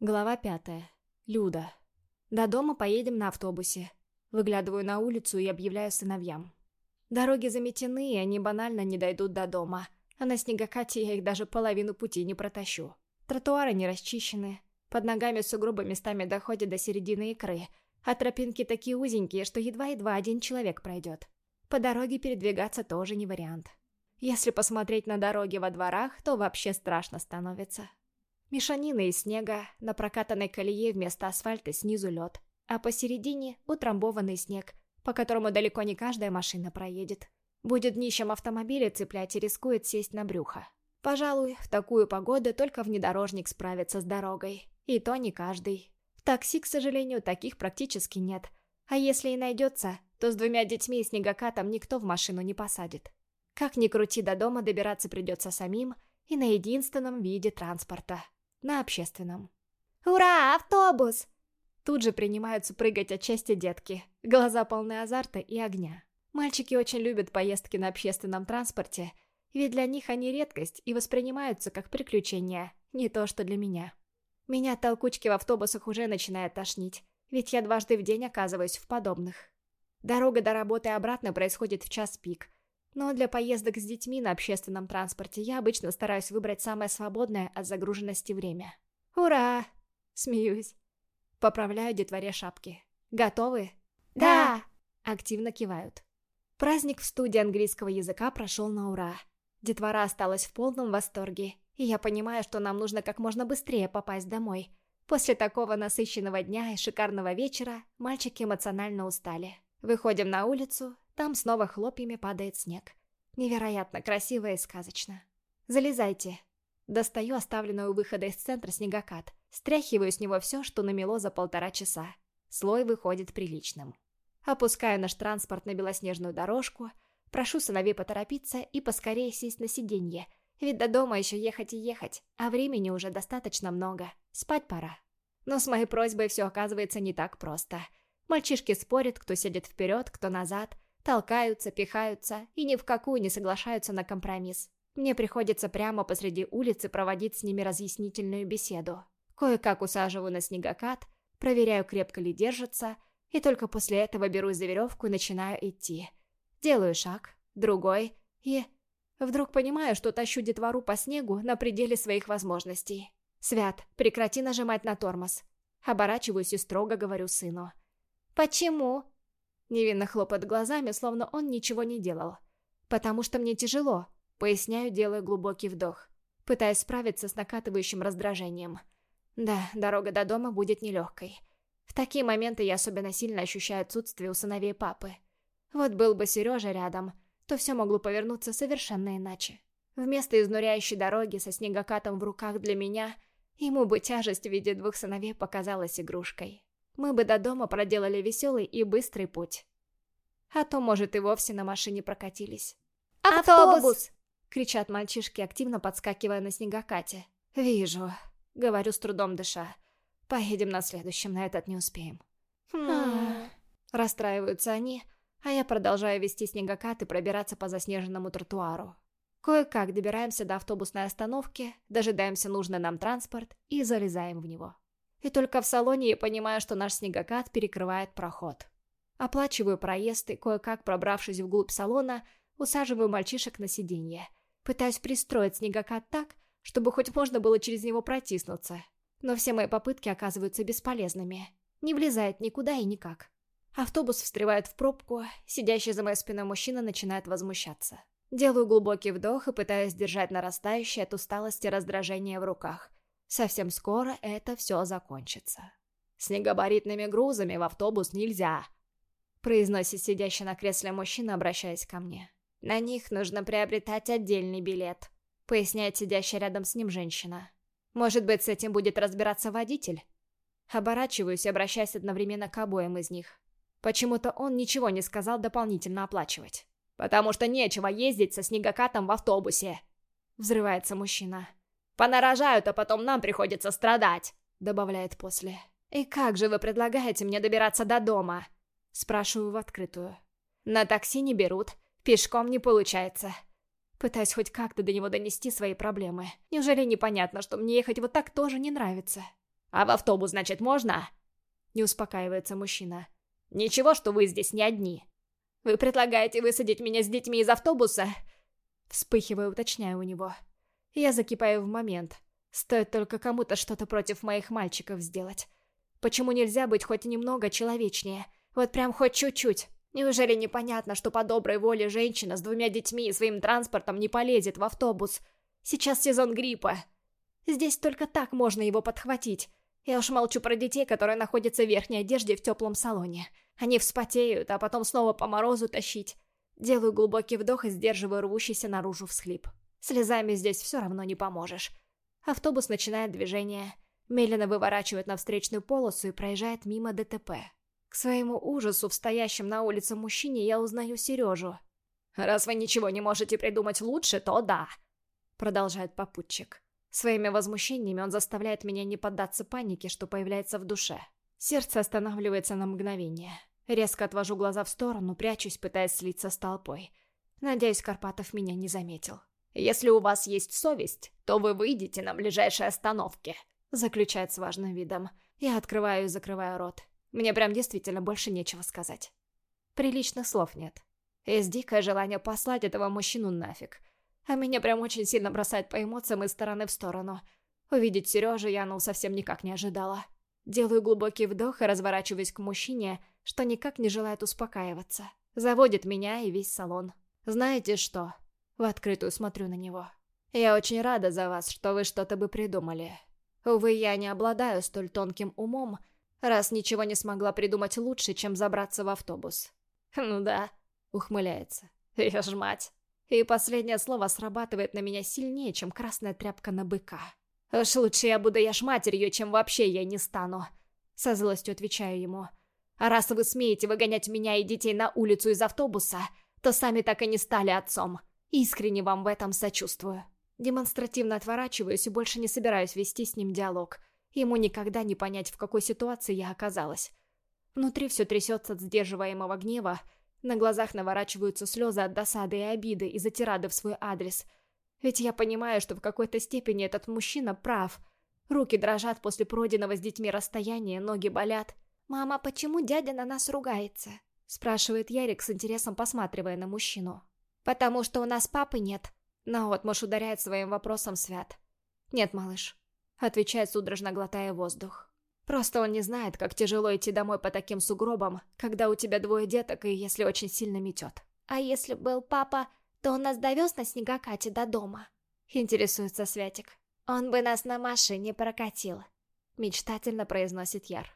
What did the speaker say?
Глава пятая. Люда. До дома поедем на автобусе. Выглядываю на улицу и объявляю сыновьям. Дороги заметены, и они банально не дойдут до дома. А на снегокате я их даже половину пути не протащу. Тротуары не расчищены. Под ногами сугробы местами доходят до середины икры. А тропинки такие узенькие, что едва-едва один человек пройдет. По дороге передвигаться тоже не вариант. Если посмотреть на дороги во дворах, то вообще страшно становится. Мешанина из снега, на прокатанной колее вместо асфальта снизу лед, а посередине утрамбованный снег, по которому далеко не каждая машина проедет. Будет днищем автомобиля цеплять и рискует сесть на брюхо. Пожалуй, в такую погоду только внедорожник справится с дорогой. И то не каждый. В такси, к сожалению, таких практически нет. А если и найдется, то с двумя детьми и снегокатом никто в машину не посадит. Как ни крути, до дома добираться придется самим и на единственном виде транспорта на общественном. «Ура, автобус!» Тут же принимаются прыгать от счастья детки. Глаза полны азарта и огня. Мальчики очень любят поездки на общественном транспорте, ведь для них они редкость и воспринимаются как приключения, не то что для меня. Меня от толкучки в автобусах уже начинает тошнить, ведь я дважды в день оказываюсь в подобных. Дорога до работы и обратно происходит в час пик, но для поездок с детьми на общественном транспорте я обычно стараюсь выбрать самое свободное от загруженности время. «Ура!» — смеюсь. Поправляю детворе шапки. «Готовы?» «Да!» — активно кивают. Праздник в студии английского языка прошел на ура. Детвора осталась в полном восторге, и я понимаю, что нам нужно как можно быстрее попасть домой. После такого насыщенного дня и шикарного вечера мальчики эмоционально устали. Выходим на улицу, там снова хлопьями падает снег. Невероятно красиво и сказочно. Залезайте. Достаю оставленную у выхода из центра снегокат. Стряхиваю с него все, что намело за полтора часа. Слой выходит приличным. Опускаю наш транспорт на белоснежную дорожку, прошу сыновей поторопиться и поскорее сесть на сиденье, ведь до дома еще ехать и ехать, а времени уже достаточно много. Спать пора. Но с моей просьбой все оказывается не так просто. Мальчишки спорят, кто сидит вперед, кто назад, Толкаются, пихаются и ни в какую не соглашаются на компромисс. Мне приходится прямо посреди улицы проводить с ними разъяснительную беседу. Кое-как усаживаю на снегокат, проверяю, крепко ли держится, и только после этого берусь за веревку и начинаю идти. Делаю шаг, другой, и... Вдруг понимаю, что тащу детвору по снегу на пределе своих возможностей. «Свят, прекрати нажимать на тормоз». Оборачиваюсь и строго говорю сыну. «Почему?» Невинно хлопает глазами, словно он ничего не делал. «Потому что мне тяжело», — поясняю, делая глубокий вдох, пытаясь справиться с накатывающим раздражением. Да, дорога до дома будет нелегкой. В такие моменты я особенно сильно ощущаю отсутствие у сыновей папы. Вот был бы Сережа рядом, то все могло повернуться совершенно иначе. Вместо изнуряющей дороги со снегокатом в руках для меня, ему бы тяжесть в виде двух сыновей показалась игрушкой мы бы до дома проделали веселый и быстрый путь. А то, может, и вовсе на машине прокатились. «Автобус!» — кричат мальчишки, активно подскакивая на снегокате. «Вижу», — говорю с трудом дыша. «Поедем на следующем, на этот не успеем». Хм. Расстраиваются они, а я продолжаю вести снегокат и пробираться по заснеженному тротуару. Кое-как добираемся до автобусной остановки, дожидаемся нужный нам транспорт и залезаем в него. И только в салоне я понимаю, что наш снегокат перекрывает проход. Оплачиваю проезд и, кое-как пробравшись вглубь салона, усаживаю мальчишек на сиденье. Пытаюсь пристроить снегокат так, чтобы хоть можно было через него протиснуться. Но все мои попытки оказываются бесполезными. Не влезает никуда и никак. Автобус встревает в пробку, сидящий за моей спиной мужчина начинает возмущаться. Делаю глубокий вдох и пытаюсь держать нарастающее от усталости раздражение в руках. Совсем скоро это все закончится. С негабаритными грузами в автобус нельзя, произносит сидящий на кресле мужчина, обращаясь ко мне. На них нужно приобретать отдельный билет, поясняет сидящая рядом с ним женщина. Может быть, с этим будет разбираться водитель? Оборачиваюсь и обращаюсь одновременно к обоим из них. Почему-то он ничего не сказал дополнительно оплачивать. «Потому что нечего ездить со снегокатом в автобусе!» Взрывается мужчина. Понарожают, а потом нам приходится страдать», — добавляет после. «И как же вы предлагаете мне добираться до дома?» Спрашиваю в открытую. «На такси не берут, пешком не получается». Пытаюсь хоть как-то до него донести свои проблемы. Неужели непонятно, что мне ехать вот так тоже не нравится? А в автобус, значит, можно?» Не успокаивается мужчина. «Ничего, что вы здесь не одни. Вы предлагаете высадить меня с детьми из автобуса?» Вспыхиваю, уточняю у него. Я закипаю в момент. Стоит только кому-то что-то против моих мальчиков сделать. Почему нельзя быть хоть немного человечнее? Вот прям хоть чуть-чуть. Неужели непонятно, что по доброй воле женщина с двумя детьми и своим транспортом не полезет в автобус? Сейчас сезон гриппа. Здесь только так можно его подхватить. Я уж молчу про детей, которые находятся в верхней одежде в теплом салоне. Они вспотеют, а потом снова по морозу тащить. Делаю глубокий вдох и сдерживаю рвущийся наружу всхлип. Слезами здесь все равно не поможешь. Автобус начинает движение. Медленно выворачивает на встречную полосу и проезжает мимо ДТП. К своему ужасу в стоящем на улице мужчине я узнаю Сережу. «Раз вы ничего не можете придумать лучше, то да», — продолжает попутчик. Своими возмущениями он заставляет меня не поддаться панике, что появляется в душе. Сердце останавливается на мгновение. Резко отвожу глаза в сторону, прячусь, пытаясь слиться с толпой. Надеюсь, Карпатов меня не заметил. «Если у вас есть совесть, то вы выйдете на ближайшей остановке», заключает с важным видом. Я открываю и закрываю рот. Мне прям действительно больше нечего сказать. Приличных слов нет. Есть дикое желание послать этого мужчину нафиг. А меня прям очень сильно бросает по эмоциям из стороны в сторону. Увидеть Сережу я, ну, совсем никак не ожидала. Делаю глубокий вдох и разворачиваюсь к мужчине, что никак не желает успокаиваться. Заводит меня и весь салон. Знаете что? В открытую смотрю на него. Я очень рада за вас, что вы что-то бы придумали. Увы, я не обладаю столь тонким умом, раз ничего не смогла придумать лучше, чем забраться в автобус. Ну да, ухмыляется. Я ж мать. И последнее слово срабатывает на меня сильнее, чем красная тряпка на быка. Уж лучше я буду яж матерью, чем вообще я не стану. Со злостью отвечаю ему. А раз вы смеете выгонять меня и детей на улицу из автобуса, то сами так и не стали отцом. Искренне вам в этом сочувствую. Демонстративно отворачиваюсь и больше не собираюсь вести с ним диалог. Ему никогда не понять, в какой ситуации я оказалась. Внутри все трясется от сдерживаемого гнева, на глазах наворачиваются слезы от досады и обиды из-за тирады в свой адрес. Ведь я понимаю, что в какой-то степени этот мужчина прав. Руки дрожат после пройденного с детьми расстояния, ноги болят. «Мама, почему дядя на нас ругается?» Спрашивает Ярик с интересом, посматривая на мужчину. «Потому что у нас папы нет». Наотмашь ударяет своим вопросом Свят. «Нет, малыш», — отвечает судорожно глотая воздух. «Просто он не знает, как тяжело идти домой по таким сугробам, когда у тебя двое деток и если очень сильно метет». «А если был папа, то он нас довез на снегокате до дома?» — интересуется Святик. «Он бы нас на машине прокатил», — мечтательно произносит Яр.